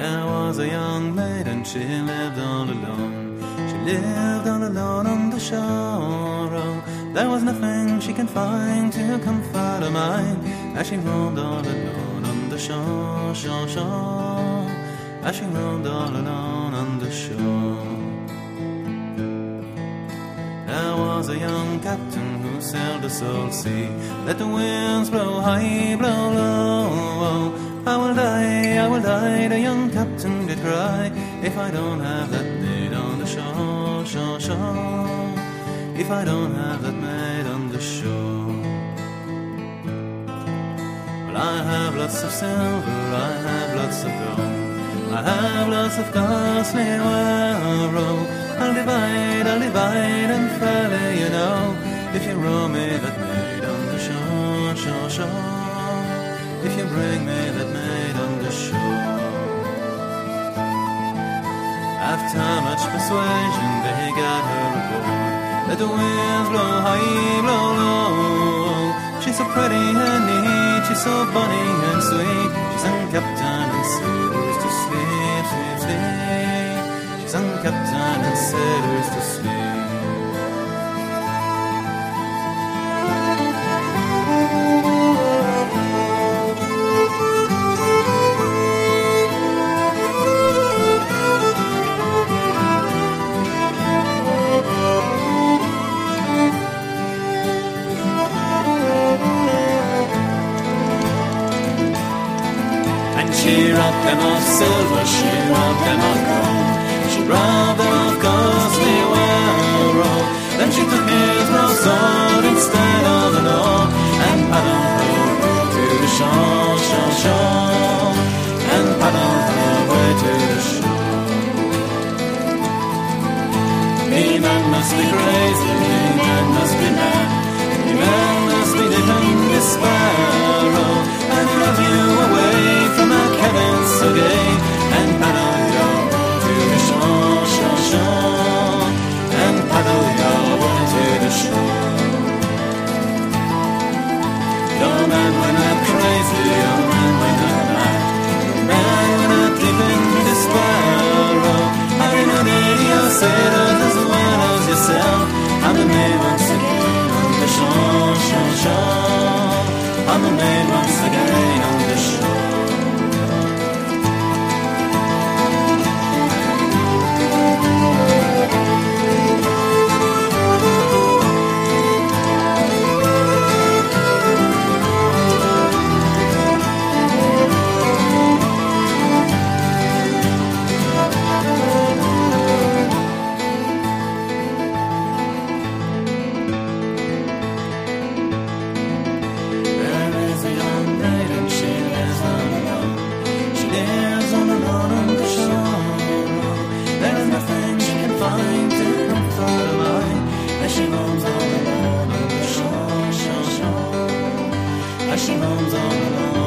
was a young maid and she lived all alone. She lived all alone on the shore. Oh, there was nothing she can find to comfort her mind as she roamed all alone on the shore, shore, shore. As she roamed all alone on the shore. There was a young captain who sailed the salt sea. Let the winds blow high, blow low. I will die, I will die, the young captain did cry. If I don't have that maid on the shore, shore, shore. If I don't have that maid on the shore. Well, I have lots of silver, I have lots of gold. I have lots of costly wealth. I'll divide, I'll divide and fairly, you know, if you row me that maid on the shore, shore, shore. If you bring me that maid on the shore. After much persuasion, they got her aboard. Let the winds blow high, blow low. She's so pretty and neat, she's so bonny and sweet. She's on captain and sailors to sleep, sleep, sleep. She's on captain and sailors to sleep. She robbed them of silver, she robbed them of gold, she robbed them of costly wealth. Then she took his broad sword instead of an oar, and paddled away to the shore, shore, shore, and paddled away to the shore. Me man must be crazy, that you're sailors as well as yourself. I'm the man once as she roams on alone.